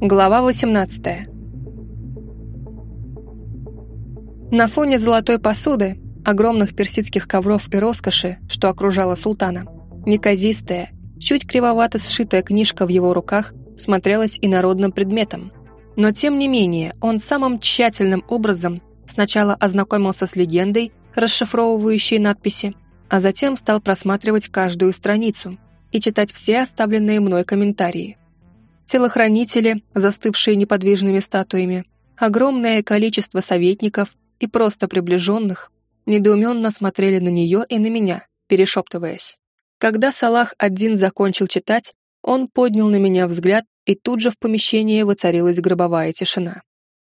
Глава 18 На фоне золотой посуды, огромных персидских ковров и роскоши, что окружала султана, неказистая, чуть кривовато сшитая книжка в его руках смотрелась инородным предметом. Но тем не менее, он самым тщательным образом сначала ознакомился с легендой, расшифровывающей надписи, а затем стал просматривать каждую страницу и читать все оставленные мной комментарии. Телохранители, застывшие неподвижными статуями, огромное количество советников и просто приближенных, недоуменно смотрели на нее и на меня, перешептываясь. Когда Салах один закончил читать, он поднял на меня взгляд, и тут же в помещении воцарилась гробовая тишина.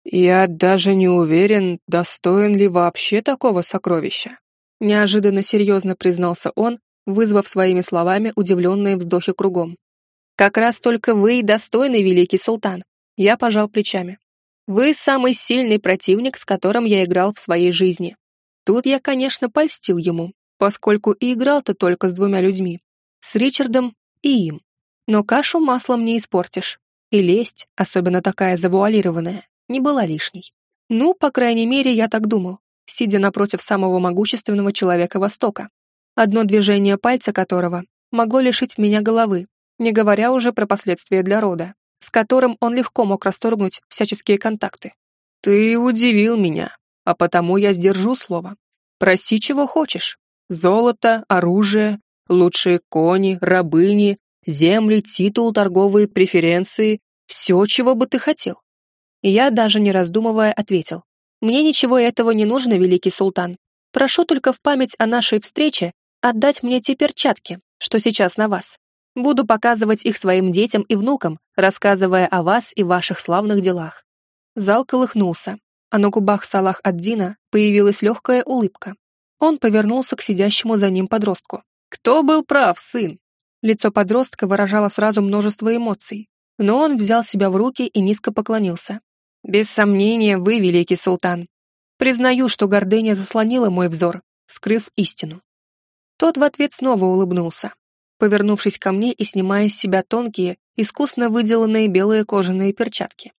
«Я даже не уверен, достоин ли вообще такого сокровища», неожиданно серьезно признался он, вызвав своими словами удивленные вздохи кругом. «Как раз только вы и достойный великий султан», я пожал плечами. «Вы самый сильный противник, с которым я играл в своей жизни». Тут я, конечно, польстил ему, поскольку и играл-то только с двумя людьми, с Ричардом и им. Но кашу маслом не испортишь, и лесть, особенно такая завуалированная, не была лишней. Ну, по крайней мере, я так думал, сидя напротив самого могущественного человека Востока, одно движение пальца которого могло лишить меня головы, не говоря уже про последствия для рода, с которым он легко мог расторгнуть всяческие контакты. «Ты удивил меня, а потому я сдержу слово. Проси, чего хочешь. Золото, оружие, лучшие кони, рабыни, земли, титул, торговые преференции, все, чего бы ты хотел». Я, даже не раздумывая, ответил. «Мне ничего этого не нужно, великий султан. Прошу только в память о нашей встрече отдать мне те перчатки, что сейчас на вас. Буду показывать их своим детям и внукам, рассказывая о вас и ваших славных делах». Зал колыхнулся, а на губах Салах ад-Дина появилась легкая улыбка. Он повернулся к сидящему за ним подростку. «Кто был прав, сын?» Лицо подростка выражало сразу множество эмоций, но он взял себя в руки и низко поклонился. «Без сомнения, вы великий султан. Признаю, что гордыня заслонила мой взор, скрыв истину». Тот в ответ снова улыбнулся, повернувшись ко мне и снимая с себя тонкие, искусно выделанные белые кожаные перчатки.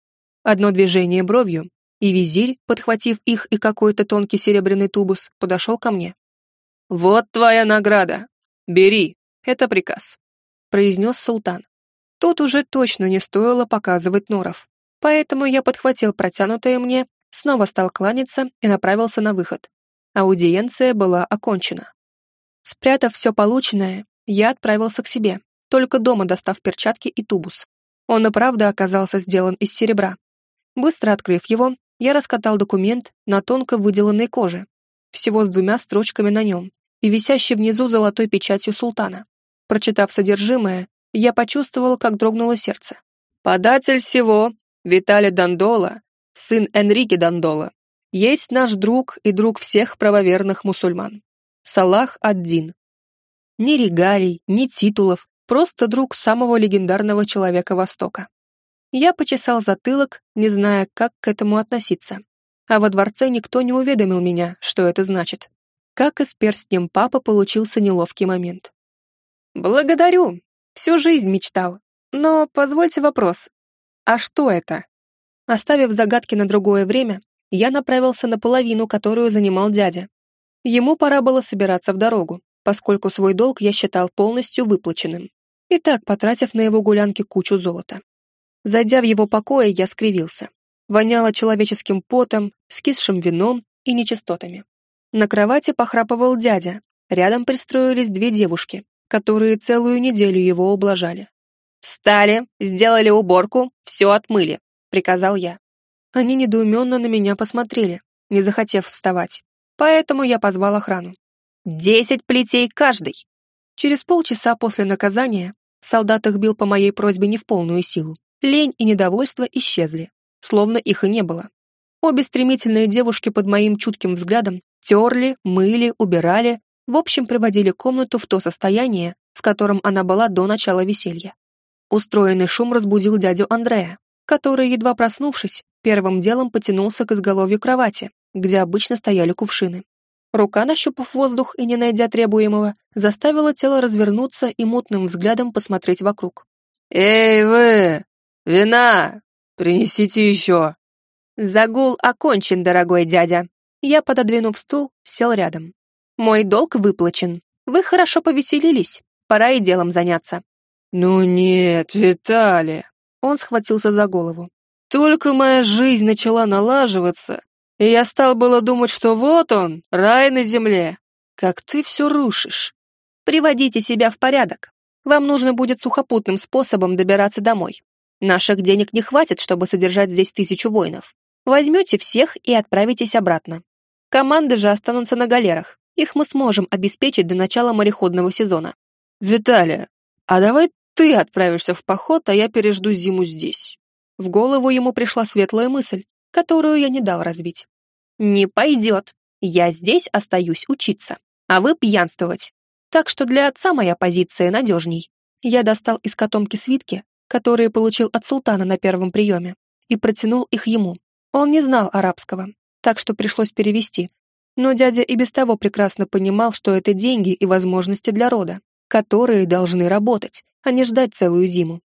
Одно движение бровью, и визирь, подхватив их и какой-то тонкий серебряный тубус, подошел ко мне. «Вот твоя награда! Бери, это приказ», — произнес султан. Тут уже точно не стоило показывать норов, поэтому я подхватил протянутое мне, снова стал кланяться и направился на выход. Аудиенция была окончена. Спрятав все полученное, я отправился к себе, только дома достав перчатки и тубус. Он и правда оказался сделан из серебра. Быстро открыв его, я раскатал документ на тонко выделанной коже, всего с двумя строчками на нем, и висящей внизу золотой печатью султана. Прочитав содержимое, я почувствовал, как дрогнуло сердце. «Податель всего, Виталий Дандола, сын Энрике Дандола, есть наш друг и друг всех правоверных мусульман. Салах ад-Дин. Ни регалий, ни титулов, просто друг самого легендарного человека Востока. Я почесал затылок, не зная, как к этому относиться. А во дворце никто не уведомил меня, что это значит. Как и с перстнем папа получился неловкий момент. «Благодарю. Всю жизнь мечтал. Но позвольте вопрос. А что это?» Оставив загадки на другое время, я направился на половину, которую занимал дядя. Ему пора было собираться в дорогу, поскольку свой долг я считал полностью выплаченным. И так потратив на его гулянки кучу золота. Зайдя в его покои, я скривился. Воняло человеческим потом, скисшим вином и нечистотами. На кровати похрапывал дядя. Рядом пристроились две девушки, которые целую неделю его ублажали. «Встали, сделали уборку, все отмыли», — приказал я. Они недоуменно на меня посмотрели, не захотев вставать. Поэтому я позвал охрану. «Десять плетей каждый!» Через полчаса после наказания солдат их бил по моей просьбе не в полную силу. Лень и недовольство исчезли, словно их и не было. Обе стремительные девушки под моим чутким взглядом терли, мыли, убирали, в общем, приводили комнату в то состояние, в котором она была до начала веселья. Устроенный шум разбудил дядю Андрея, который, едва проснувшись, первым делом потянулся к изголовью кровати, где обычно стояли кувшины. Рука, нащупав воздух и не найдя требуемого, заставила тело развернуться и мутным взглядом посмотреть вокруг. «Эй вы! Вина! Принесите еще!» «Загул окончен, дорогой дядя!» Я, пододвинув стул, сел рядом. «Мой долг выплачен. Вы хорошо повеселились. Пора и делом заняться». «Ну нет, Виталий!» Он схватился за голову. «Только моя жизнь начала налаживаться, и я стал было думать, что вот он, рай на земле. Как ты все рушишь!» «Приводите себя в порядок. Вам нужно будет сухопутным способом добираться домой. Наших денег не хватит, чтобы содержать здесь тысячу воинов. Возьмете всех и отправитесь обратно. Команды же останутся на галерах. Их мы сможем обеспечить до начала мореходного сезона. Виталия, а давай ты отправишься в поход, а я пережду зиму здесь. В голову ему пришла светлая мысль, которую я не дал развить. Не пойдет. Я здесь остаюсь учиться, а вы пьянствовать. Так что для отца моя позиция надежней. Я достал из котомки свитки, которые получил от султана на первом приеме, и протянул их ему. Он не знал арабского, так что пришлось перевести. Но дядя и без того прекрасно понимал, что это деньги и возможности для рода, которые должны работать, а не ждать целую зиму.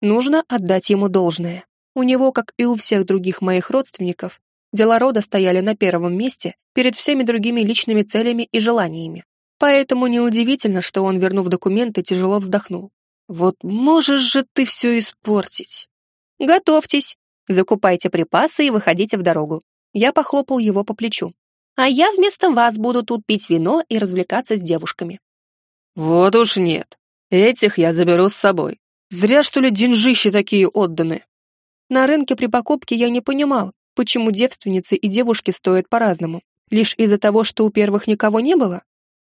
Нужно отдать ему должное. У него, как и у всех других моих родственников, дела рода стояли на первом месте перед всеми другими личными целями и желаниями. Поэтому неудивительно, что он, вернув документы, тяжело вздохнул. «Вот можешь же ты все испортить!» «Готовьтесь, закупайте припасы и выходите в дорогу. Я похлопал его по плечу. «А я вместо вас буду тут пить вино и развлекаться с девушками». «Вот уж нет. Этих я заберу с собой. Зря, что ли, деньжищи такие отданы». На рынке при покупке я не понимал, почему девственницы и девушки стоят по-разному. Лишь из-за того, что у первых никого не было?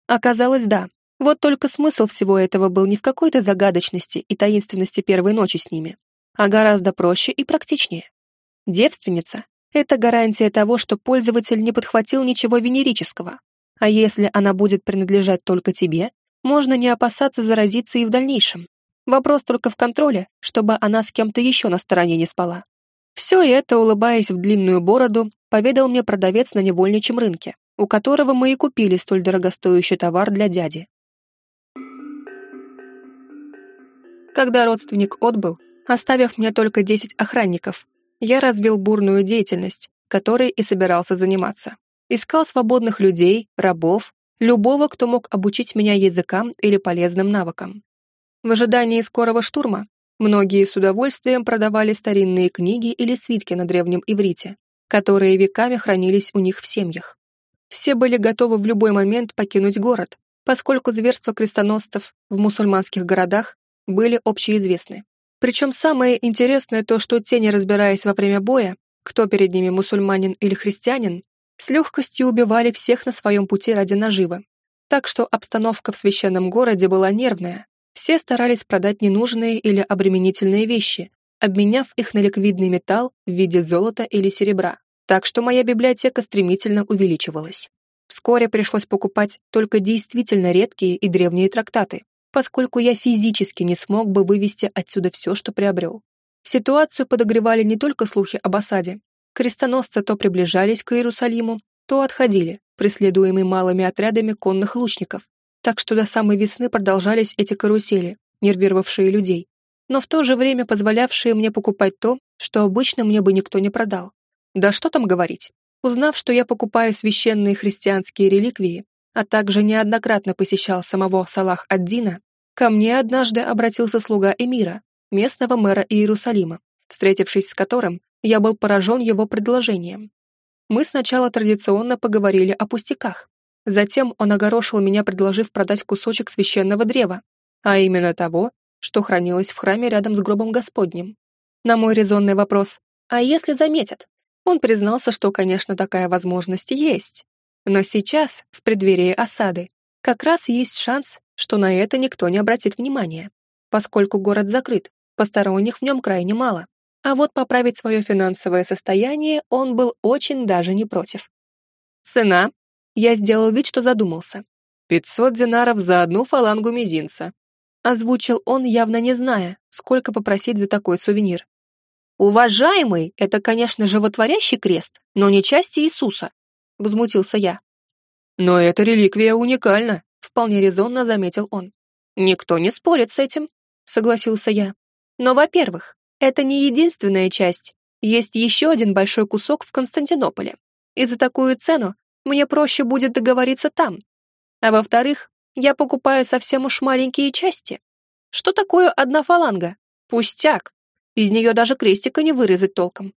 Оказалось, да. Вот только смысл всего этого был не в какой-то загадочности и таинственности первой ночи с ними, а гораздо проще и практичнее. Девственница это гарантия того, что пользователь не подхватил ничего венерического. А если она будет принадлежать только тебе, можно не опасаться заразиться и в дальнейшем. Вопрос только в контроле, чтобы она с кем-то еще на стороне не спала. Все это, улыбаясь в длинную бороду, поведал мне продавец на невольничьем рынке, у которого мы и купили столь дорогостоящий товар для дяди. Когда родственник отбыл, оставив мне только 10 охранников, я развил бурную деятельность, которой и собирался заниматься. Искал свободных людей, рабов, любого, кто мог обучить меня языкам или полезным навыкам. В ожидании скорого штурма многие с удовольствием продавали старинные книги или свитки на древнем иврите, которые веками хранились у них в семьях. Все были готовы в любой момент покинуть город, поскольку зверства крестоносцев в мусульманских городах были общеизвестны. Причем самое интересное то, что те, не разбираясь во время боя, кто перед ними мусульманин или христианин, с легкостью убивали всех на своем пути ради наживы. Так что обстановка в священном городе была нервная. Все старались продать ненужные или обременительные вещи, обменяв их на ликвидный металл в виде золота или серебра. Так что моя библиотека стремительно увеличивалась. Вскоре пришлось покупать только действительно редкие и древние трактаты, поскольку я физически не смог бы вывести отсюда все, что приобрел. Ситуацию подогревали не только слухи об осаде. Крестоносцы то приближались к Иерусалиму, то отходили, преследуемые малыми отрядами конных лучников. Так что до самой весны продолжались эти карусели, нервировавшие людей, но в то же время позволявшие мне покупать то, что обычно мне бы никто не продал. Да что там говорить. Узнав, что я покупаю священные христианские реликвии, а также неоднократно посещал самого Салах-ад-Дина, Ко мне однажды обратился слуга эмира, местного мэра Иерусалима, встретившись с которым, я был поражен его предложением. Мы сначала традиционно поговорили о пустяках. Затем он огорошил меня, предложив продать кусочек священного древа, а именно того, что хранилось в храме рядом с гробом Господним. На мой резонный вопрос «А если заметят?» Он признался, что, конечно, такая возможность есть. Но сейчас, в преддверии осады, как раз есть шанс, что на это никто не обратит внимания, поскольку город закрыт, посторонних в нем крайне мало. А вот поправить свое финансовое состояние он был очень даже не против. Цена? Я сделал вид, что задумался. «Пятьсот динаров за одну фалангу мизинца», озвучил он, явно не зная, сколько попросить за такой сувенир. «Уважаемый, это, конечно, животворящий крест, но не часть Иисуса», — возмутился я. «Но эта реликвия уникальна», вполне резонно заметил он. «Никто не спорит с этим», — согласился я. «Но, во-первых, это не единственная часть, Есть еще один большой кусок в Константинополе, и за такую цену мне проще будет договориться там. А во-вторых, я покупаю совсем уж маленькие части. Что такое одна фаланга? Пустяк. Из нее даже крестика не вырезать толком.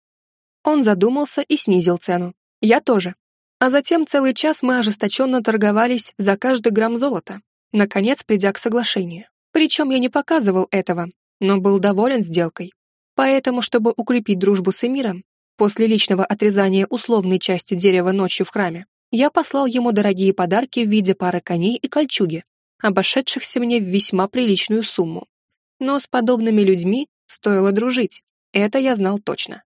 Он задумался и снизил цену. Я тоже. А затем целый час мы ожесточенно торговались за каждый грамм золота, наконец придя к соглашению. Причем я не показывал этого, но был доволен сделкой. Поэтому, чтобы укрепить дружбу с Эмиром, после личного отрезания условной части дерева ночью в храме, я послал ему дорогие подарки в виде пары коней и кольчуги, обошедшихся мне в весьма приличную сумму. Но с подобными людьми стоило дружить, это я знал точно.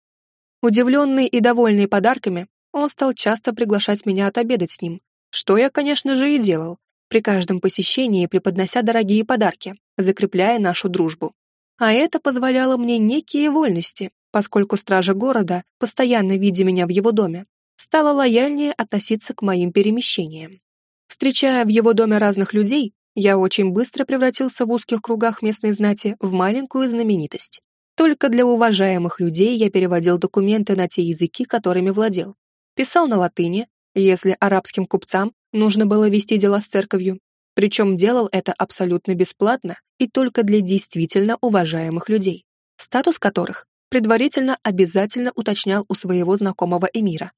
Удивленный и довольный подарками, он стал часто приглашать меня отобедать с ним, что я, конечно же, и делал, при каждом посещении преподнося дорогие подарки, закрепляя нашу дружбу. А это позволяло мне некие вольности, поскольку стража города, постоянно видя меня в его доме, стала лояльнее относиться к моим перемещениям. Встречая в его доме разных людей, я очень быстро превратился в узких кругах местной знати в маленькую знаменитость. Только для уважаемых людей я переводил документы на те языки, которыми владел. Писал на латыни, если арабским купцам нужно было вести дела с церковью, причем делал это абсолютно бесплатно и только для действительно уважаемых людей, статус которых предварительно обязательно уточнял у своего знакомого эмира.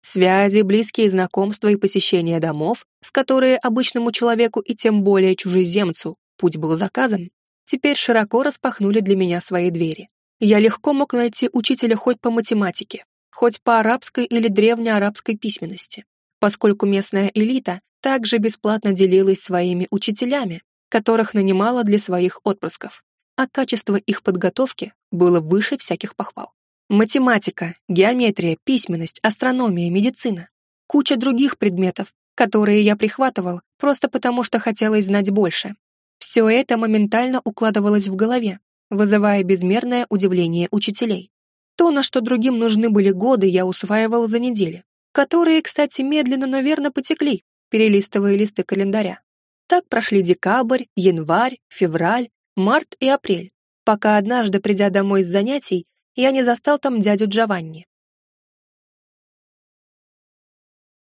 Связи, близкие знакомства и посещение домов, в которые обычному человеку и тем более чужеземцу путь был заказан, теперь широко распахнули для меня свои двери. Я легко мог найти учителя хоть по математике, хоть по арабской или древнеарабской письменности, поскольку местная элита также бесплатно делилась своими учителями, которых нанимала для своих отпрысков, а качество их подготовки было выше всяких похвал. Математика, геометрия, письменность, астрономия, медицина. Куча других предметов, которые я прихватывал просто потому, что хотелось знать больше. Все это моментально укладывалось в голове, вызывая безмерное удивление учителей. То, на что другим нужны были годы, я усваивал за недели, которые, кстати, медленно, но верно потекли, перелистывая листы календаря. Так прошли декабрь, январь, февраль, март и апрель, пока однажды, придя домой с занятий, я не застал там дядю Джованни.